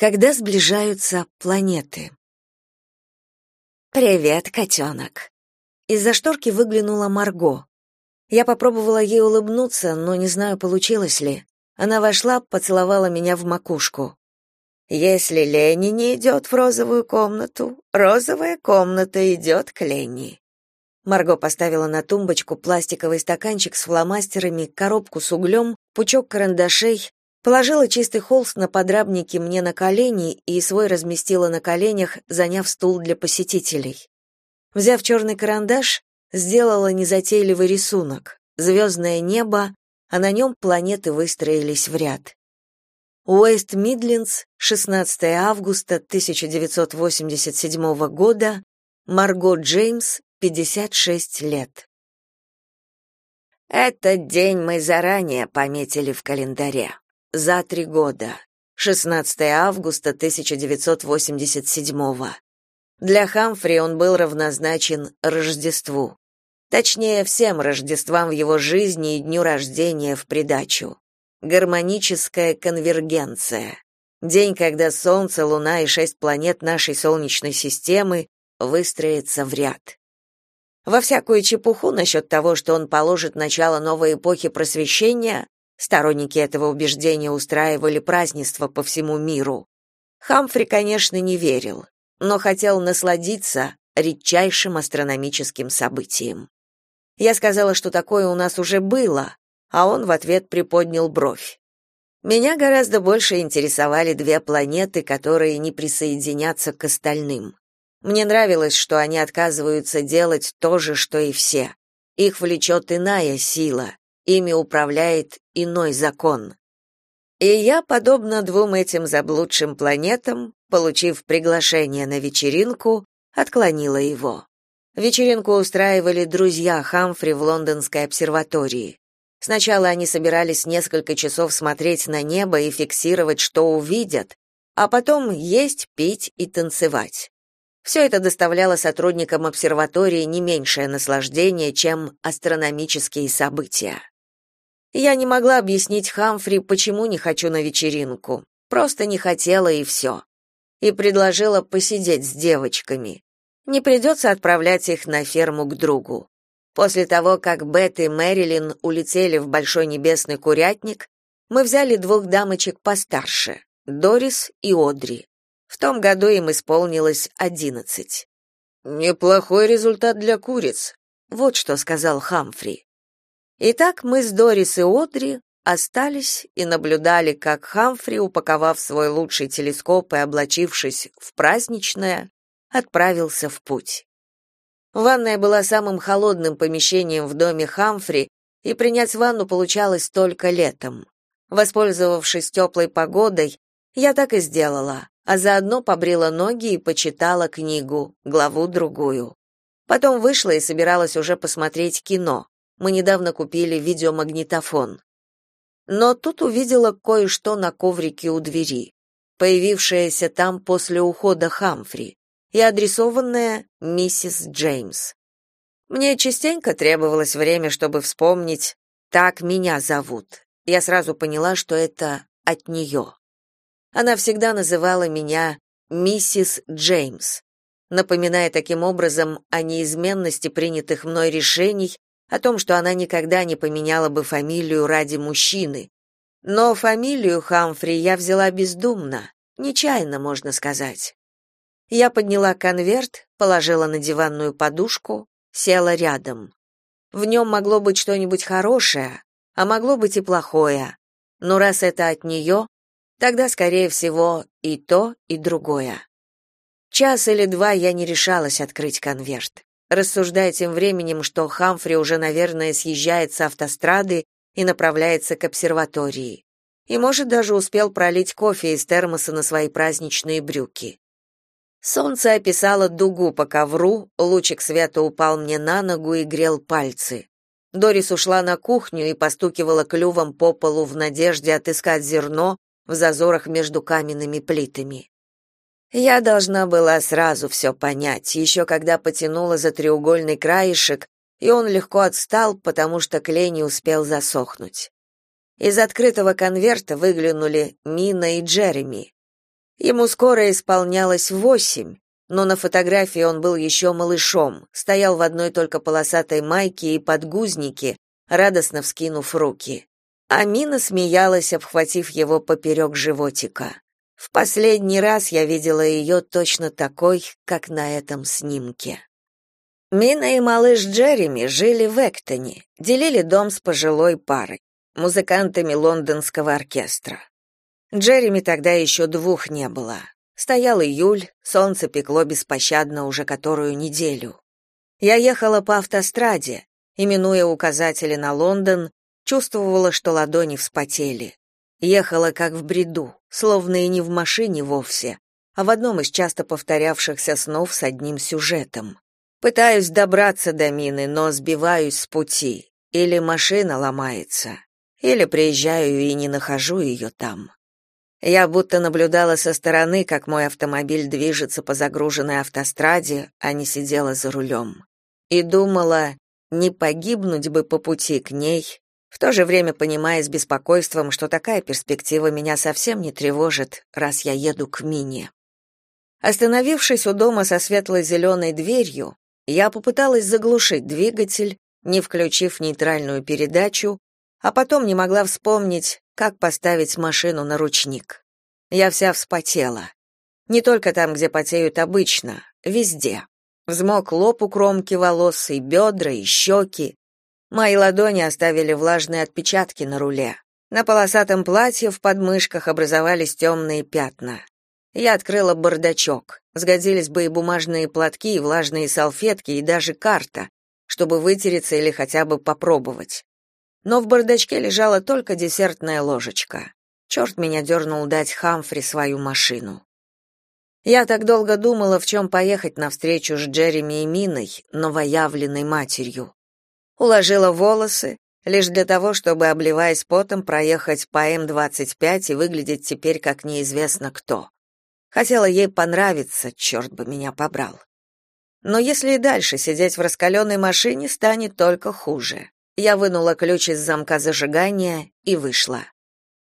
Когда сближаются планеты. «Привет, котенок!» Из-за шторки выглянула Марго. Я попробовала ей улыбнуться, но не знаю, получилось ли. Она вошла, поцеловала меня в макушку. «Если Ленни не идет в розовую комнату, розовая комната идет к Ленни». Марго поставила на тумбочку пластиковый стаканчик с фломастерами, коробку с углем, пучок карандашей, Положила чистый холст на подрабники мне на колени и свой разместила на коленях, заняв стул для посетителей. Взяв черный карандаш, сделала незатейливый рисунок. Звездное небо, а на нем планеты выстроились в ряд. Уэст Мидлендс, 16 августа 1987 года, Марго Джеймс, 56 лет. Этот день мы заранее пометили в календаре за три года. 16 августа 1987 Для Хамфри он был равнозначен Рождеству. Точнее, всем Рождествам в его жизни и дню рождения в придачу. Гармоническая конвергенция. День, когда Солнце, Луна и шесть планет нашей Солнечной системы выстроятся в ряд. Во всякую чепуху насчет того, что он положит начало новой эпохи просвещения, Сторонники этого убеждения устраивали празднества по всему миру. Хамфри, конечно, не верил, но хотел насладиться редчайшим астрономическим событием. Я сказала, что такое у нас уже было, а он в ответ приподнял бровь. Меня гораздо больше интересовали две планеты, которые не присоединятся к остальным. Мне нравилось, что они отказываются делать то же, что и все. Их влечет иная сила, ими управляет иной закон. И я, подобно двум этим заблудшим планетам, получив приглашение на вечеринку, отклонила его. Вечеринку устраивали друзья Хамфри в лондонской обсерватории. Сначала они собирались несколько часов смотреть на небо и фиксировать, что увидят, а потом есть, пить и танцевать. Все это доставляло сотрудникам обсерватории не меньшее наслаждение, чем астрономические события. Я не могла объяснить Хамфри, почему не хочу на вечеринку. Просто не хотела и все. И предложила посидеть с девочками. Не придется отправлять их на ферму к другу. После того, как Бет и Мэрилин улетели в Большой Небесный Курятник, мы взяли двух дамочек постарше, Дорис и Одри. В том году им исполнилось одиннадцать. «Неплохой результат для куриц», — вот что сказал Хамфри. Итак, мы с Дорис и Одри остались и наблюдали, как Хамфри, упаковав свой лучший телескоп и облачившись в праздничное, отправился в путь. Ванная была самым холодным помещением в доме Хамфри, и принять ванну получалось только летом. Воспользовавшись теплой погодой, я так и сделала, а заодно побрила ноги и почитала книгу, главу другую. Потом вышла и собиралась уже посмотреть кино. Мы недавно купили видеомагнитофон. Но тут увидела кое-что на коврике у двери, появившееся там после ухода Хамфри и адресованное миссис Джеймс. Мне частенько требовалось время, чтобы вспомнить, так меня зовут. Я сразу поняла, что это от нее. Она всегда называла меня миссис Джеймс, напоминая таким образом о неизменности принятых мной решений о том, что она никогда не поменяла бы фамилию ради мужчины. Но фамилию Хамфри я взяла бездумно, нечаянно, можно сказать. Я подняла конверт, положила на диванную подушку, села рядом. В нем могло быть что-нибудь хорошее, а могло быть и плохое. Но раз это от нее, тогда, скорее всего, и то, и другое. Час или два я не решалась открыть конверт рассуждая тем временем, что Хамфри уже, наверное, съезжает с автострады и направляется к обсерватории. И, может, даже успел пролить кофе из термоса на свои праздничные брюки. Солнце описало дугу по ковру, лучик света упал мне на ногу и грел пальцы. Дорис ушла на кухню и постукивала клювом по полу в надежде отыскать зерно в зазорах между каменными плитами. Я должна была сразу все понять, еще когда потянула за треугольный краешек, и он легко отстал, потому что клей не успел засохнуть. Из открытого конверта выглянули Мина и Джереми. Ему скоро исполнялось восемь, но на фотографии он был еще малышом, стоял в одной только полосатой майке и подгузнике, радостно вскинув руки. Амина смеялась, обхватив его поперек животика. В последний раз я видела ее точно такой, как на этом снимке. Мина и малыш Джереми жили в Эктоне, делили дом с пожилой парой, музыкантами лондонского оркестра. Джереми тогда еще двух не было. Стоял июль, солнце пекло беспощадно уже которую неделю. Я ехала по автостраде, и, минуя указатели на Лондон, чувствовала, что ладони вспотели. Ехала как в бреду, словно и не в машине вовсе, а в одном из часто повторявшихся снов с одним сюжетом. Пытаюсь добраться до мины, но сбиваюсь с пути. Или машина ломается, или приезжаю и не нахожу ее там. Я будто наблюдала со стороны, как мой автомобиль движется по загруженной автостраде, а не сидела за рулем. И думала, не погибнуть бы по пути к ней, в то же время понимая с беспокойством, что такая перспектива меня совсем не тревожит, раз я еду к Мине. Остановившись у дома со светло-зеленой дверью, я попыталась заглушить двигатель, не включив нейтральную передачу, а потом не могла вспомнить, как поставить машину на ручник. Я вся вспотела. Не только там, где потеют обычно, везде. Взмок лоб у кромки волос, и бедра, и щеки. Мои ладони оставили влажные отпечатки на руле. На полосатом платье в подмышках образовались темные пятна. Я открыла бардачок. Сгодились бы и бумажные платки, и влажные салфетки, и даже карта, чтобы вытереться или хотя бы попробовать. Но в бардачке лежала только десертная ложечка. Черт меня дернул дать Хамфри свою машину. Я так долго думала, в чем поехать навстречу с Джереми и Миной, новоявленной матерью. Уложила волосы, лишь для того, чтобы, обливаясь потом, проехать по М-25 и выглядеть теперь как неизвестно кто. Хотела ей понравиться, черт бы меня побрал. Но если и дальше сидеть в раскаленной машине, станет только хуже. Я вынула ключ из замка зажигания и вышла.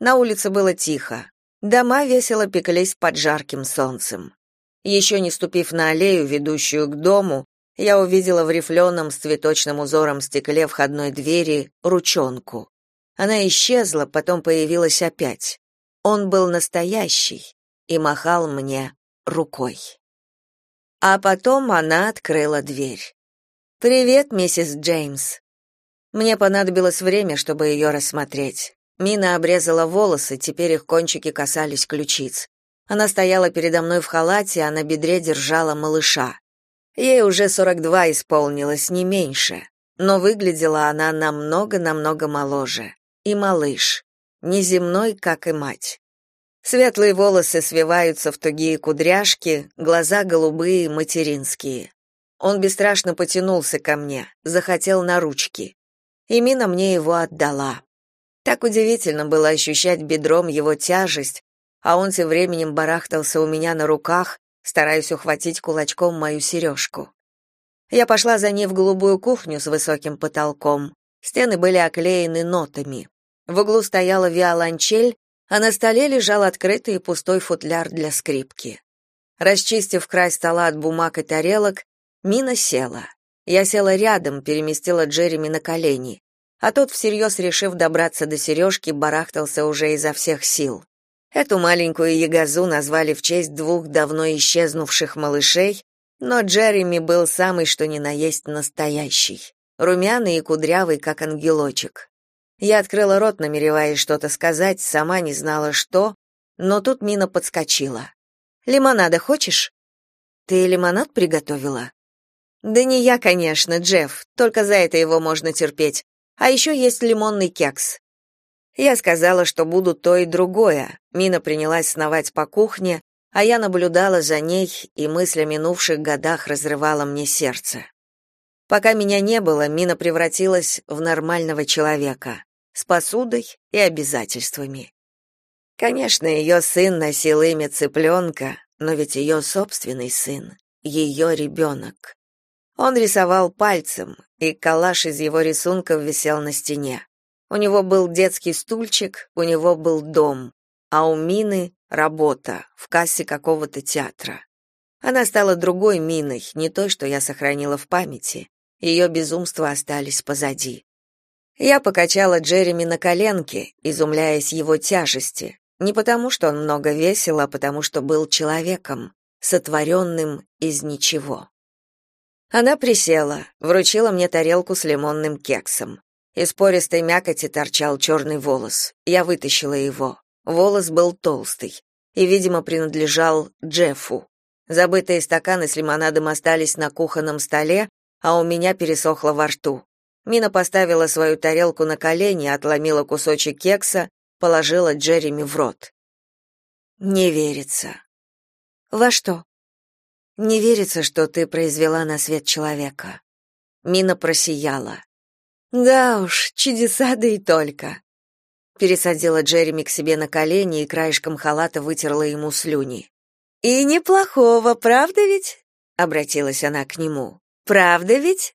На улице было тихо. Дома весело пеклись под жарким солнцем. Еще не ступив на аллею, ведущую к дому, я увидела в рифленом с цветочным узором стекле входной двери ручонку. Она исчезла, потом появилась опять. Он был настоящий, и махал мне рукой. А потом она открыла дверь. «Привет, миссис Джеймс». Мне понадобилось время, чтобы ее рассмотреть. Мина обрезала волосы, теперь их кончики касались ключиц. Она стояла передо мной в халате, а на бедре держала малыша. Ей уже 42 исполнилось, не меньше, но выглядела она намного-намного моложе. И малыш, неземной, как и мать. Светлые волосы свиваются в тугие кудряшки, глаза голубые, материнские. Он бесстрашно потянулся ко мне, захотел на ручки. И Мина мне его отдала. Так удивительно было ощущать бедром его тяжесть, а он тем временем барахтался у меня на руках, стараясь ухватить кулачком мою сережку. Я пошла за ней в голубую кухню с высоким потолком. Стены были оклеены нотами. В углу стояла виолончель, а на столе лежал открытый и пустой футляр для скрипки. Расчистив край стола от бумаг и тарелок, Мина села. Я села рядом, переместила Джереми на колени, а тот, всерьез решив добраться до сережки, барахтался уже изо всех сил. Эту маленькую ягозу назвали в честь двух давно исчезнувших малышей, но Джереми был самый что ни на есть настоящий, румяный и кудрявый, как ангелочек. Я открыла рот, намереваясь что-то сказать, сама не знала что, но тут Мина подскочила. «Лимонада хочешь?» «Ты лимонад приготовила?» «Да не я, конечно, Джефф, только за это его можно терпеть. А еще есть лимонный кекс». Я сказала, что буду то и другое. Мина принялась сновать по кухне, а я наблюдала за ней, и мысль о минувших годах разрывала мне сердце. Пока меня не было, Мина превратилась в нормального человека с посудой и обязательствами. Конечно, ее сын носил имя цыпленка, но ведь ее собственный сын, ее ребенок. Он рисовал пальцем, и коллаж из его рисунков висел на стене. У него был детский стульчик, у него был дом, а у Мины работа в кассе какого-то театра. Она стала другой Миной, не той, что я сохранила в памяти. Ее безумства остались позади. Я покачала Джереми на коленке, изумляясь его тяжести, не потому, что он много весил, а потому, что был человеком, сотворенным из ничего. Она присела, вручила мне тарелку с лимонным кексом. Из пористой мякоти торчал черный волос. Я вытащила его. Волос был толстый и, видимо, принадлежал Джеффу. Забытые стаканы с лимонадом остались на кухонном столе, а у меня пересохло во рту. Мина поставила свою тарелку на колени, отломила кусочек кекса, положила Джереми в рот. Не верится. Во что? Не верится, что ты произвела на свет человека. Мина просияла. Да уж, чудеса да и только. Пересадила Джереми к себе на колени и краешком халата вытерла ему слюни. И неплохого, правда ведь? обратилась она к нему. Правда ведь?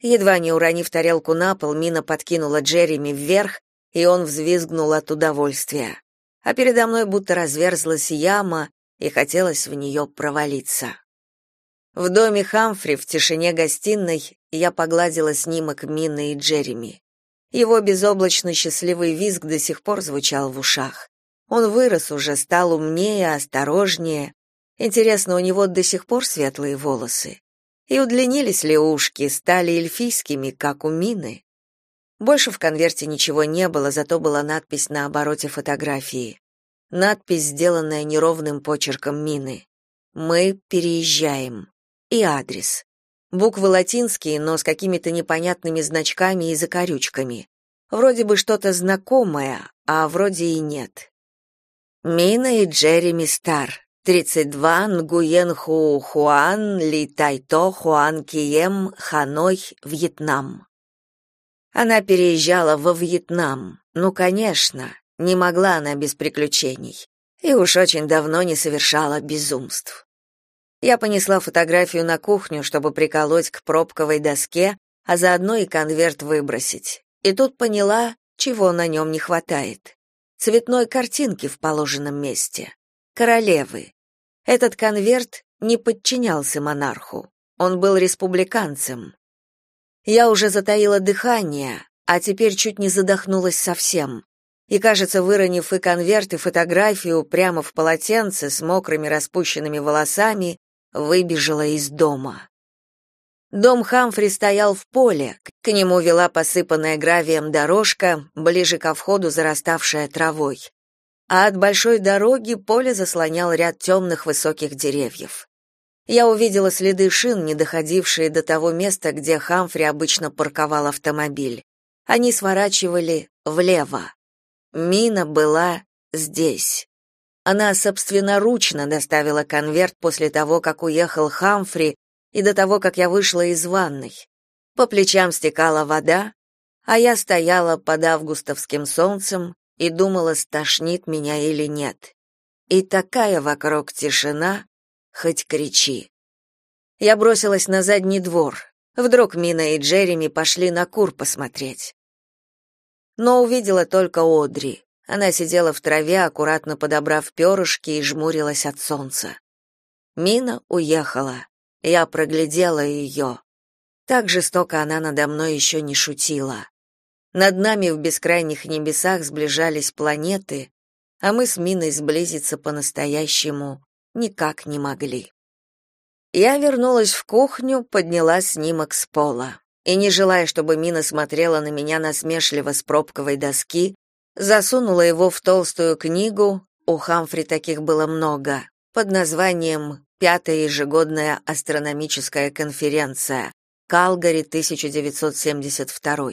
Едва не уронив тарелку на пол, Мина подкинула Джереми вверх, и он взвизгнул от удовольствия. А передо мной будто разверзлась яма, и хотелось в нее провалиться. В доме Хамфри в тишине гостиной я погладила снимок Мины и Джереми. Его безоблачно счастливый визг до сих пор звучал в ушах. Он вырос уже, стал умнее, осторожнее. Интересно, у него до сих пор светлые волосы? И удлинились ли ушки, стали эльфийскими, как у Мины? Больше в конверте ничего не было, зато была надпись на обороте фотографии. Надпись, сделанная неровным почерком Мины. «Мы переезжаем». И адрес. Буквы латинские, но с какими-то непонятными значками и закорючками. Вроде бы что-то знакомое, а вроде и нет. Мина и Джереми Стар. 32 Нгуен Ху Хуан Ли Тайто Хуан Кием Ханой, Вьетнам. Она переезжала во Вьетнам. Ну, конечно, не могла она без приключений. И уж очень давно не совершала безумств. Я понесла фотографию на кухню, чтобы приколоть к пробковой доске, а заодно и конверт выбросить. И тут поняла, чего на нем не хватает цветной картинки в положенном месте. Королевы. Этот конверт не подчинялся монарху. Он был республиканцем. Я уже затаила дыхание, а теперь чуть не задохнулась совсем. И, кажется, выронив и конверт, и фотографию прямо в полотенце с мокрыми распущенными волосами, выбежала из дома. Дом Хамфри стоял в поле, к нему вела посыпанная гравием дорожка, ближе ко входу зараставшая травой. А от большой дороги поле заслонял ряд темных высоких деревьев. Я увидела следы шин, не доходившие до того места, где Хамфри обычно парковал автомобиль. Они сворачивали влево. Мина была здесь. Она собственноручно доставила конверт после того, как уехал Хамфри, и до того, как я вышла из ванной. По плечам стекала вода, а я стояла под августовским солнцем и думала, стошнит меня или нет. И такая вокруг тишина, хоть кричи. Я бросилась на задний двор. Вдруг Мина и Джереми пошли на кур посмотреть. Но увидела только Одри. Она сидела в траве, аккуратно подобрав перышки и жмурилась от солнца. Мина уехала. Я проглядела ее. Так жестоко она надо мной еще не шутила. Над нами в бескрайних небесах сближались планеты, а мы с Миной сблизиться по-настоящему никак не могли. Я вернулась в кухню, подняла снимок с пола. И, не желая, чтобы Мина смотрела на меня насмешливо с пробковой доски, засунула его в толстую книгу, у Хамфри таких было много, под названием Пятая ежегодная астрономическая конференция. Калгари, 1972.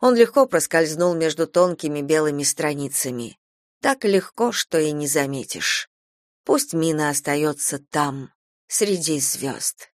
Он легко проскользнул между тонкими белыми страницами. Так легко, что и не заметишь. Пусть мина остается там, среди звезд.